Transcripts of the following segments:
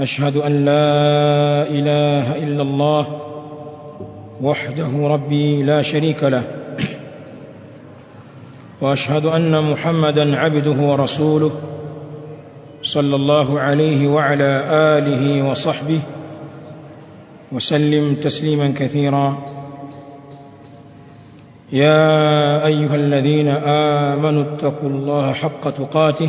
أشهد أن لا إله إلا الله وحده ربي لا شريك له وأشهد أن محمدا عبده ورسوله صلى الله عليه وعلى آله وصحبه وسلم تسليما كثيرا. يا أيها الذين آمنوا اتقوا الله حق تقاته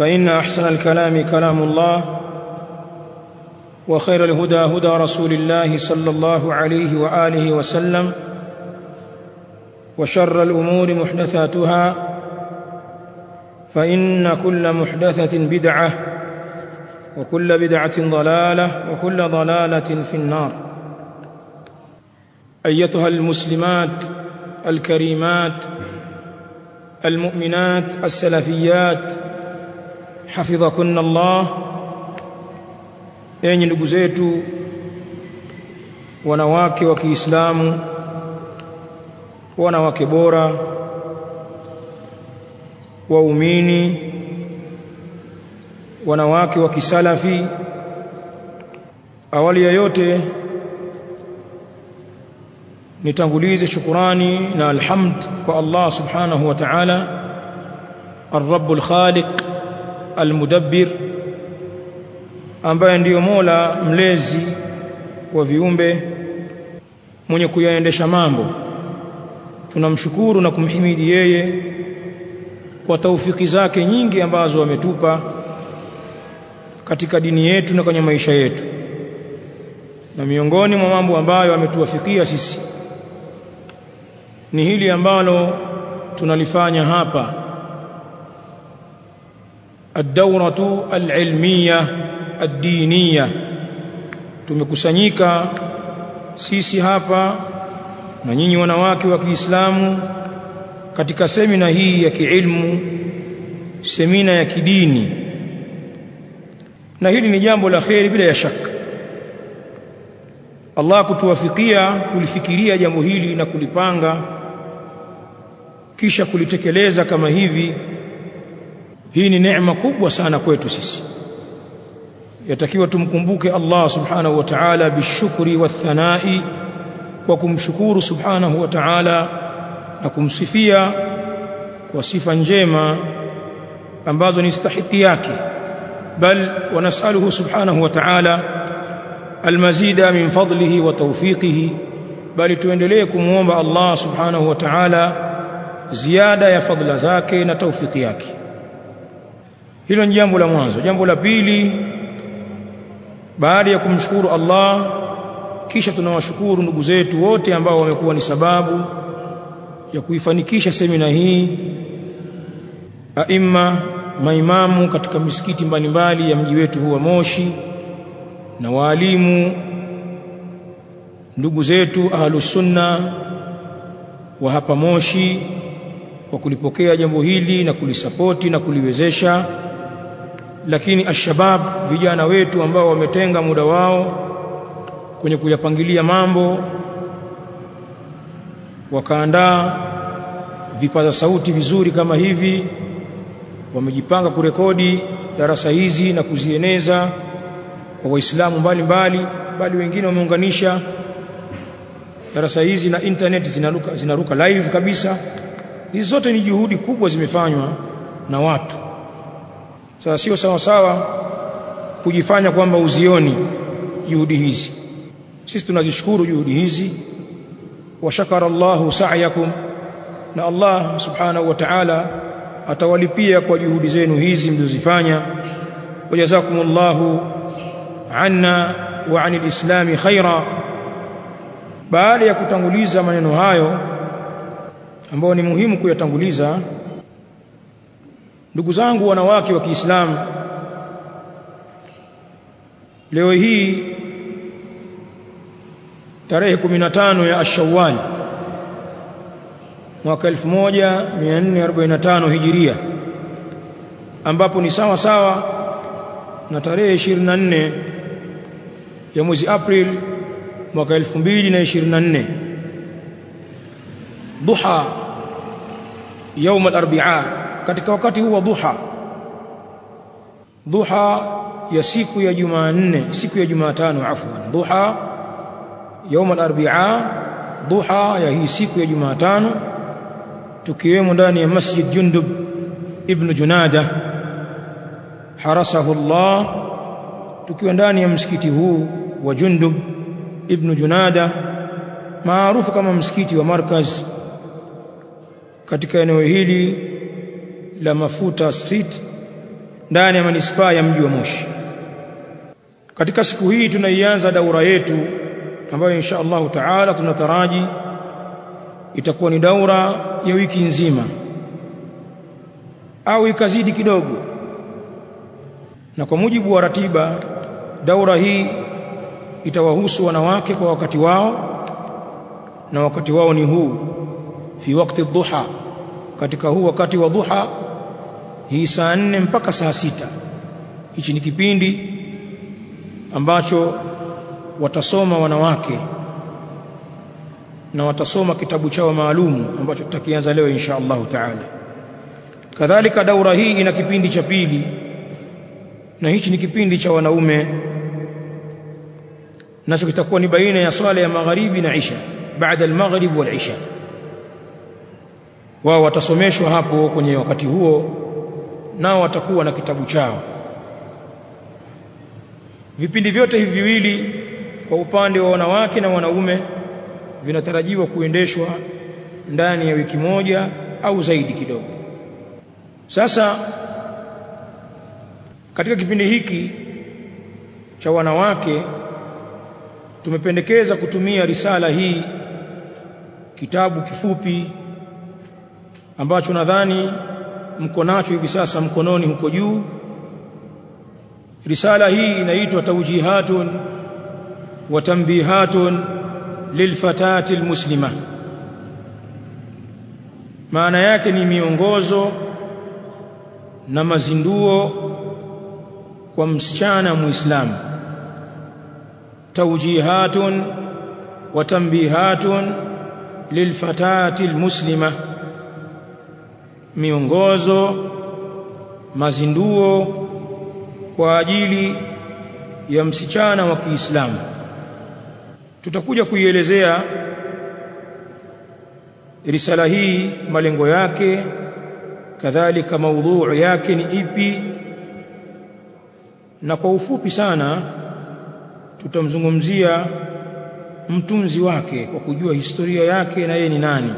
فإن أحسن الكلام كلام الله وخير الهدى هدى رسول الله صلى الله عليه وآله وسلم وشر الأمور محدثاتها فإن كل محدثة بدعة وكل بدعة ضلالة وكل ضلالة في النار. أيتها المسلمات الكريمات المؤمنات السلفيات حفظكن الله enyi ndugu zetu wanawake wa Kiislamu wanawake bora waumini wanawake wa kisalafi awali ya yote nitangulize shukurani na alhamd kwa Allah subhanahu wa ta'ala الرب الخالق al-mudabbir ambaye ndiyo Mola mlezi wa viumbe mwenye kuyaendesha mambo. Tunamshukuru na kumhimidi yeye kwa taufiki zake nyingi ambazo ametupa katika dini yetu na kwenye maisha yetu. Na miongoni mwa mambo ambayo ametuwafikia sisi ni hili ambalo tunalifanya hapa. الدورة العلمية الدينية tumekusanyika sisi hapa na nyinyi wanawake wa Kiislamu katika semina hii ya kiilmu semina ya kidini na hili ni jambo la kheri bila ya shaka Allah kutuwafikia kulifikiria jambo hili na kulipanga kisha kulitekeleza kama hivi Hii ni neema kubwa sana kwetu sisi yatakiwa tumkumbuke Allah subhanahu wa ta'ala bishukri wathanai kwa kumshukuru subhanahu wa ta'ala na kumsifia kwa sifa njema ambazo ni stahiki yake bal wanasaluhu subhanahu wa ta'ala almazida min fadlihi wa tawfiqihi bali tuendelee kumuomba Allah subhanahu wa ta'ala ziada ya fadla zake na tawfiki yake hilo ni jambo la mwanzo. Jambo la pili baada ya kumshukuru Allah kisha tunawashukuru ndugu zetu wote ambao wamekuwa ni sababu ya kuifanikisha semina hii. Aima maimamu katika misikiti mbalimbali ya mji wetu huu wa Moshi na waalimu ndugu zetu ahlusunna wa hapa Moshi kwa kulipokea jambo hili na kulisapoti na kuliwezesha. Lakini ashabab vijana wetu ambao wametenga muda wao kwenye kuyapangilia mambo wakaandaa vipaza sauti vizuri kama hivi wamejipanga kurekodi darasa hizi na kuzieneza kwa waislamu mbalimbali bali wengine wameunganisha darasa hizi na internet zinaruka, zinaruka live kabisa hizi zote ni juhudi kubwa zimefanywa na watu. Sasa sio sawa sawa kujifanya kwamba uzioni juhudi hizi. Sisi tunazishukuru juhudi hizi. Wa shakara Allahu sa'yakum na Allah subhanahu wa ta'ala atawalipia kwa juhudi zenu hizi mlizofanya wajazakumullahu anna wa anil islami khaira baada ya kutanguliza maneno hayo ambayo ni muhimu kuyatanguliza ndugu zangu wanawake wa Kiislamu leo hii tarehe 15 ya Ash-Shawwal mwaka 1445 Hijiria ambapo ni sawa sawa na tarehe 24 ya mwezi April mwaka 2024 duha يوم الاربعاء katika wakati huu wa duha duha ya siku ya Jumanne siku ya Jumatano afwan duha يوم الاربعاء duha ya hii siku ya Jumatano tukiwemo ndani ya Masjid Jundub ibn Junada harasahu Allah tukiwa ndani ya msikiti huu wa Jundub ibn Junada maarufu kama msikiti wa Markaz katika eneo hili la Mafuta Street ndani ya manispaa ya mji wa Moshi. Katika siku hii tunaianza daura yetu ambayo insha Allahu Taala tunataraji itakuwa ni daura ya wiki nzima au ikazidi kidogo, na kwa mujibu wa ratiba daura hii itawahusu wanawake kwa wakati wao, na wakati wao ni huu fi wakati dhuha, katika huu wakati wa dhuha hii saa nne mpaka saa sita. Hichi ni kipindi ambacho watasoma wanawake na watasoma kitabu chao maalumu ambacho tutakianza leo insha Allahu taala. Kadhalika daura hii ina kipindi cha pili, na hichi ni kipindi cha wanaume, nacho kitakuwa ni baina ya swala ya magharibi na isha, baada al-maghrib wal isha. Wao watasomeshwa hapo kwenye wakati huo, nao watakuwa na kitabu chao. Vipindi vyote hivi viwili kwa upande wa wanawake na wanaume vinatarajiwa kuendeshwa ndani ya wiki moja au zaidi kidogo. Sasa katika kipindi hiki cha wanawake tumependekeza kutumia risala hii, kitabu kifupi ambacho nadhani mko nacho hivi sasa mkononi huko juu. Risala hii inaitwa Tawjihatun wa Tanbihatun lilfatati almuslima, maana yake ni miongozo na mazinduo kwa msichana Muislamu. Tawjihatun wa tanbihatun lilfatati almuslima, miongozo mazinduo kwa ajili ya msichana wa Kiislamu. Tutakuja kuielezea risala hii, malengo yake, kadhalika maudhuu yake ni ipi, na kwa ufupi sana tutamzungumzia mtunzi wake kwa kujua historia yake na yeye ni nani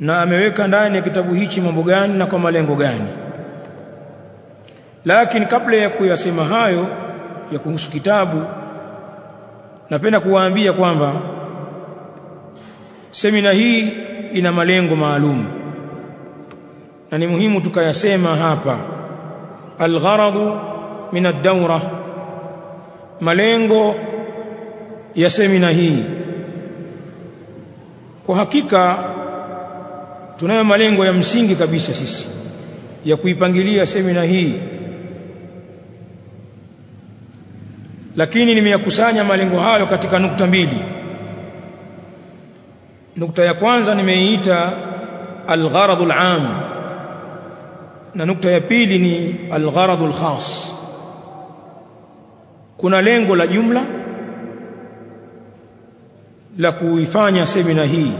na ameweka ndani ya kitabu hichi mambo gani na kwa malengo gani. Lakini kabla ya kuyasema hayo ya kuhusu kitabu, napenda kuwaambia kwamba semina hii ina malengo maalum na ni muhimu tukayasema hapa. Algharadu min ad-dawra, malengo ya semina hii. Kwa hakika tunayo malengo ya msingi kabisa sisi ya kuipangilia semina hii. lakini nimeyakusanya malengo hayo katika nukta mbili. Nukta ya kwanza nimeiita algharadhu am na nukta ya pili ni algharadhu khas. Kuna lengo la jumla la kuifanya semina hii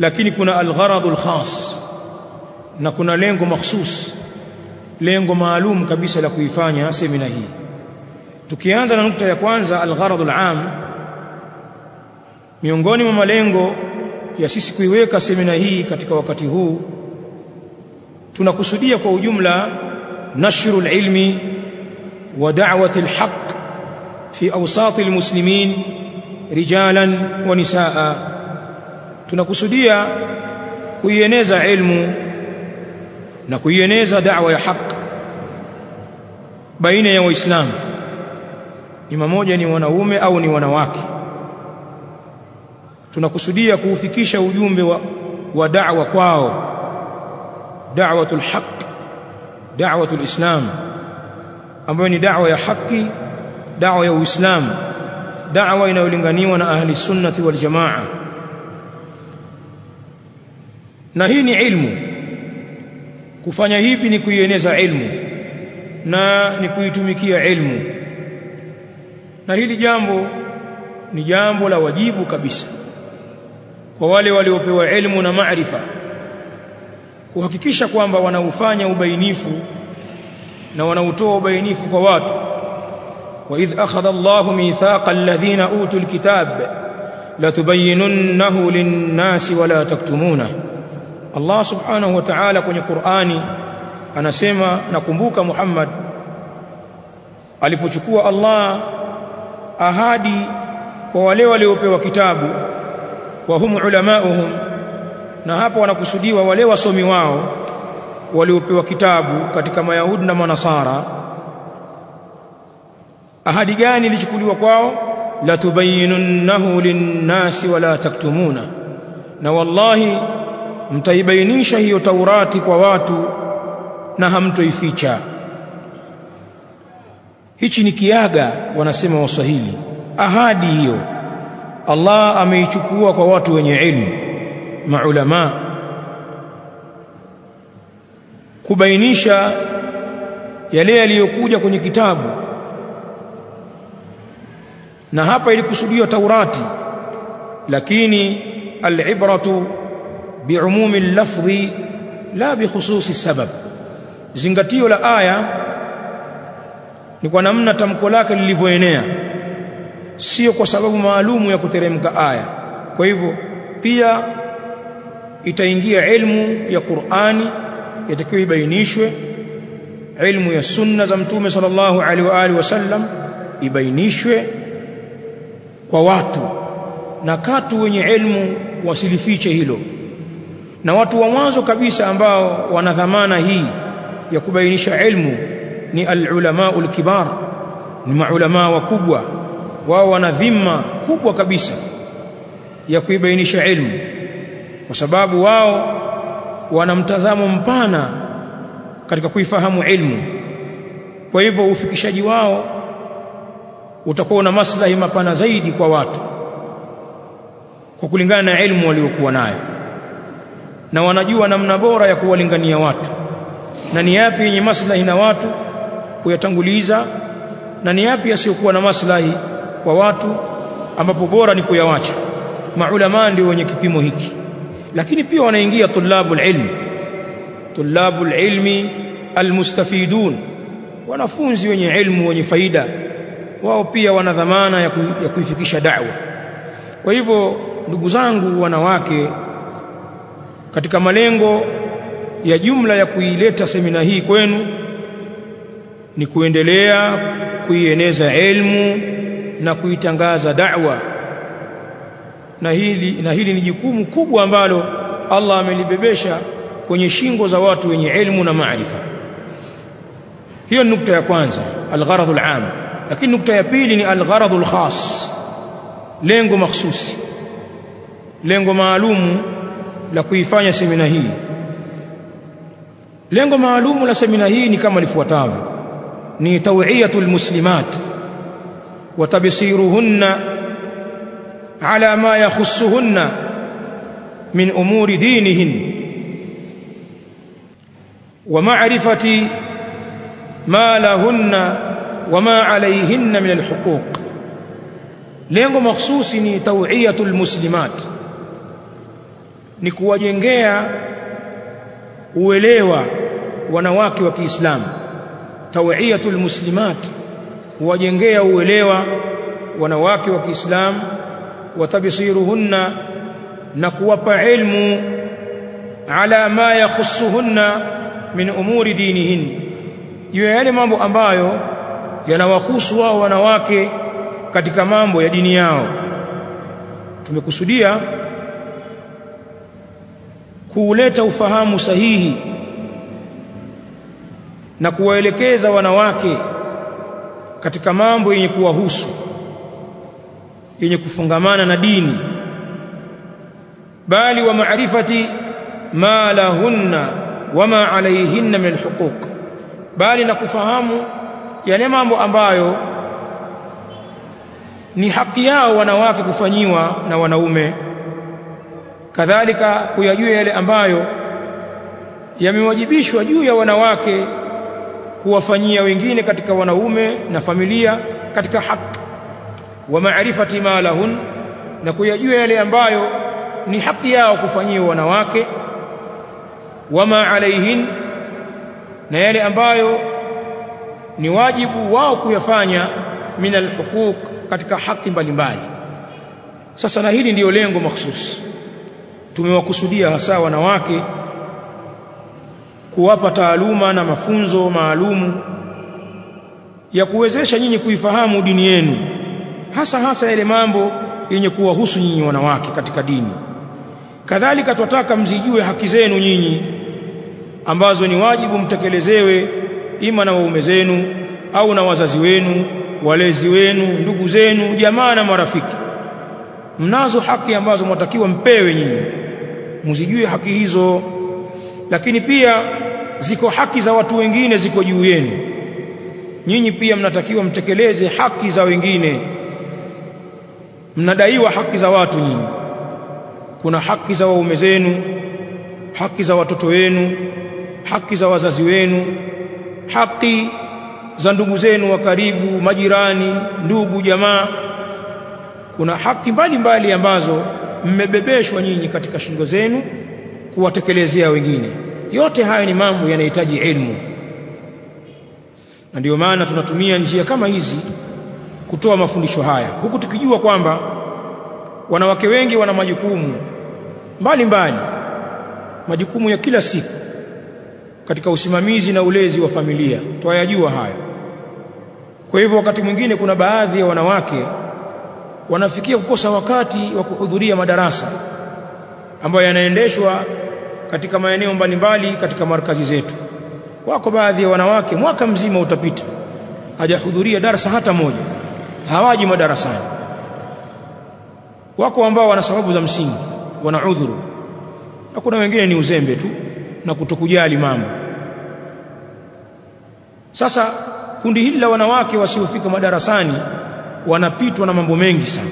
lakini kuna algharadul khas. Na kuna lengo mahsus lengo maalum kabisa la kuifanya semina hii. Tukianza na nukta ya kwanza algharadul am miongoni mwa malengo ya sisi kuiweka semina hii katika wakati huu tunakusudia kwa ujumla nashru alilmi wa da'wati alhaq fi awsat almuslimin rijalan wa nisaa tunakusudia kuieneza ilmu na kuieneza da'wa ya haq baina ya waislamu. Ni moja ni wanaume au ni wanawake. Tunakusudia kuufikisha ujumbe wa, wa da'wa kwao. Da'watul haq da'watul islam ambayo ni da'wa ya haki da'wa ya uislamu da'wa inayolinganiwa na ahli sunnati wal jamaa na hii ni ilmu. Kufanya hivi ni kuieneza ilmu. Na ni kuitumikia ilmu. Na hili jambo ni jambo la wajibu kabisa. Kwa wale waliopewa ilmu na maarifa. Kuhakikisha kwamba wanaufanya ubainifu na wanautoa ubainifu kwa watu. Akhadha Allahu mithaqa alladhina utul kitab latubayyinunnahu lin-nasi wala taktumuna Allah subhanahu wa ta'ala kwenye Qur'ani anasema nakumbuka Muhammad alipochukua Allah ahadi kwa wale waliopewa kitabu wa hum ulamauhum na hapo wanakusudiwa wale wasomi wao waliopewa kitabu katika mayahudi na manasara. Ahadi gani ilichukuliwa kwao? La tubayyinunnahu linnasi wala taktumuna. Na wallahi mtaibainisha hiyo taurati kwa watu na hamtoificha. Hichi ni kiaga wanasema waswahili. Ahadi hiyo. Allah ameichukua kwa watu wenye ilmu maulama. Kubainisha yale yaliyokuja kwenye kitabu. Na hapa ilikusudiwa Taurati lakini al-ibratu bi'umumi al-lafdhi la bikhususi sabab. Zingatio la aya ni kwa namna tamko lake lilivyoenea sio kwa sababu maalumu ya kuteremka aya. Kwa hivyo pia itaingia ilmu ya Qur'ani yatakiwa ibainishwe ilmu ya sunna za mtume sallallahu alaihi wa alihi wasallam ibainishwe kwa watu na katu wenye ilmu wasilifiche hilo na watu wa mwanzo kabisa ambao wana dhamana hii ya kubainisha ilmu ni alulama ulkibar ni maulama wakubwa. Wao wana dhima kubwa kabisa ya kuibainisha ilmu kwa sababu wao wana mtazamo mpana katika kuifahamu ilmu. Kwa hivyo ufikishaji wao utakuwa na maslahi mapana zaidi kwa watu kwa kulingana na ilmu waliokuwa nayo na wanajua namna bora ya kuwalingania watu. Na ni yapi yenye maslahi na watu kuyatanguliza na ni yapi yasiyokuwa na maslahi kwa watu ambapo bora ni kuyawacha. Maulama ndio wenye kipimo hiki. Lakini pia wanaingia tulabul ilmi. Tulabul ilmi almustafidun. Wanafunzi wenye ilmu wenye faida. Wao pia wana dhamana ya, ku, ya kuifikisha da'wa. Kwa hivyo ndugu zangu wanawake katika malengo ya jumla ya kuileta semina hii kwenu ni kuendelea kuieneza elmu na kuitangaza da'wa. Na hili na hili ni jukumu kubwa ambalo Allah amelibebesha kwenye shingo za watu wenye elmu na maarifa. Hiyo ni nukta ya kwanza algharadhu alam lakini nukta ya pili ni algharadhu alkhas lengo mahsusi lengo maalumu la kuifanya semina hii lengo maalumu la semina hii ni kama lifuatavyo ni tawiyatul muslimat وتبصيرهن على ما يخصهن من امور دينهن ومعرفه ما لهن وما عليهن من الحقوق lengo mahsusi ni tawiyatul muslimat ni kuwajengea uelewa wanawake wa Kiislamu. Tawiyatul muslimat kuwajengea uelewa wanawake wa Kiislamu. Watabisiruhunna na kuwapa ilmu ala ma yakhusuhunna min umuri dinihin. Juu ya yale mambo ambayo yanawahusu wao wanawake katika mambo ya dini yao. Tumekusudia kuuleta ufahamu sahihi na kuwaelekeza wanawake katika mambo yenye kuwahusu yenye kufungamana na dini. Bali wa maarifati ma lahunna wama alayhinna min alhuquq bali na kufahamu yale mambo ambayo ni haki yao wanawake kufanyiwa na wanaume kadhalika kuyajua yale ambayo yamewajibishwa juu ya wanawake kuwafanyia wengine katika wanaume na familia katika haki wa maarifati ma lahun na kuyajua yale ambayo ni haki yao kufanyia wanawake wama alaihin na yale ambayo ni wajibu wao kuyafanya min alhuquq katika haki mbalimbali. Sasa na hili ndiyo lengo mahsusi tumewakusudia hasa wanawake kuwapa taaluma na mafunzo maalumu ya kuwezesha nyinyi kuifahamu dini yenu hasa hasa yale mambo yenye kuwahusu nyinyi wanawake katika dini. Kadhalika twataka mzijue haki zenu nyinyi ambazo ni wajibu mtekelezewe ima na waume zenu au na wazazi wenu walezi wenu ndugu zenu jamaa na marafiki. Mnazo haki ambazo mwatakiwa mpewe nyinyi mzijue haki hizo lakini pia ziko haki za watu wengine ziko juu yenu. Nyinyi pia mnatakiwa mtekeleze haki za wengine. Mnadaiwa haki za watu nyinyi. Kuna haki za waume zenu haki za watoto wenu haki za wazazi wenu haki za ndugu zenu wa karibu majirani ndugu jamaa. Kuna haki mbalimbali mbali ambazo mmebebeshwa nyinyi katika shingo zenu kuwatekelezea wengine. Yote hayo ni mambo yanahitaji ilmu. Na ndio maana tunatumia njia kama hizi kutoa mafundisho haya. Huku tukijua kwamba wanawake wengi wana majukumu mbalimbali majukumu ya kila siku katika usimamizi na ulezi wa familia. Twayajua hayo. Kwa hivyo wakati mwingine kuna baadhi ya wanawake wanafikia kukosa wakati wa kuhudhuria madarasa ambayo yanaendeshwa katika maeneo mbalimbali katika markazi zetu. Wako baadhi ya wanawake mwaka mzima utapita hajahudhuria darasa hata moja hawaji madarasani. Wako ambao wana sababu za msingi wana udhuru na kuna wengine ni uzembe tu na kutokujali mambo. Sasa kundi hili la wanawake wasiofika madarasani wanapitwa na mambo mengi sana.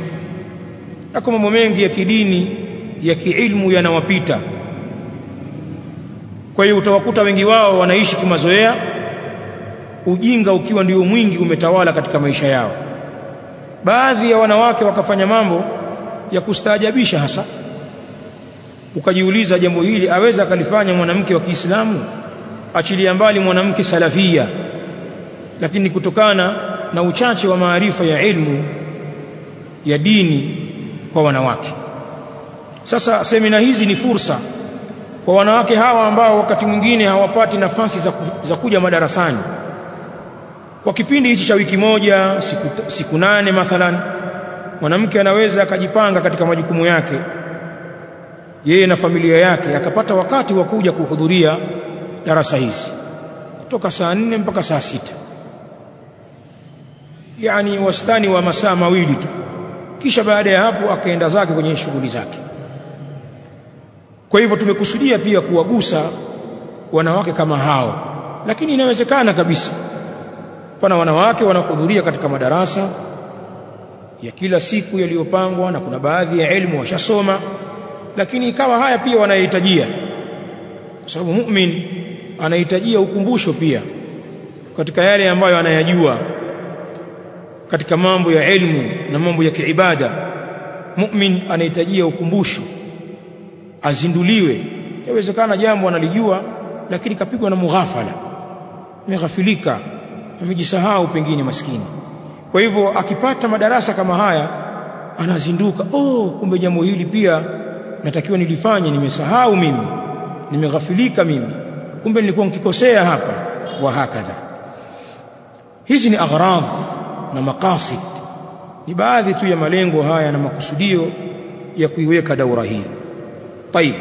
Yako mambo mengi ya kidini ya kiilmu yanawapita. Kwa hiyo utawakuta wengi wao wanaishi kimazoea ujinga ukiwa ndio mwingi umetawala katika maisha yao. Baadhi ya wanawake wakafanya mambo ya kustaajabisha hasa. Ukajiuliza jambo hili aweza akalifanya mwanamke wa Kiislamu? Achilia mbali mwanamke salafia. Lakini kutokana na uchache wa maarifa ya ilmu ya dini kwa wanawake. Sasa semina hizi ni fursa kwa wanawake hawa ambao wakati mwingine hawapati nafasi za, za kuja madarasani. Kwa kipindi hichi cha wiki moja siku, siku nane mathalan mwanamke anaweza akajipanga katika majukumu yake yeye na familia yake akapata wakati wa kuja kuhudhuria darasa hizi kutoka saa nne mpaka saa sita yani wastani wa masaa mawili tu. Kisha baada ya hapo akaenda zake kwenye shughuli zake. Kwa hivyo tumekusudia pia kuwagusa wanawake kama hao. Lakini inawezekana kabisa. Pana wanawake wanahudhuria katika madarasa ya kila siku yaliyopangwa na kuna baadhi ya elimu washasoma. Lakini ikawa haya pia wanahitajia kwa sababu mu'min anahitajia ukumbusho pia katika yale ambayo anayajua katika mambo ya elimu na mambo ya kiibada mu'min anahitajia ukumbusho azinduliwe. Yawezekana jambo analijua lakini kapigwa na mughafala ameghafilika amejisahau pengine maskini. Kwa hivyo akipata madarasa kama haya anazinduka oh kumbe jambo hili pia natakiwa nilifanye nimesahau mimi nimeghafilika mimi kumbe nilikuwa nikikosea hapa wa hakadha. Hizi ni aghrad na maqasid ni baadhi tu ya malengo haya na makusudio ya kuiweka daura hii طيب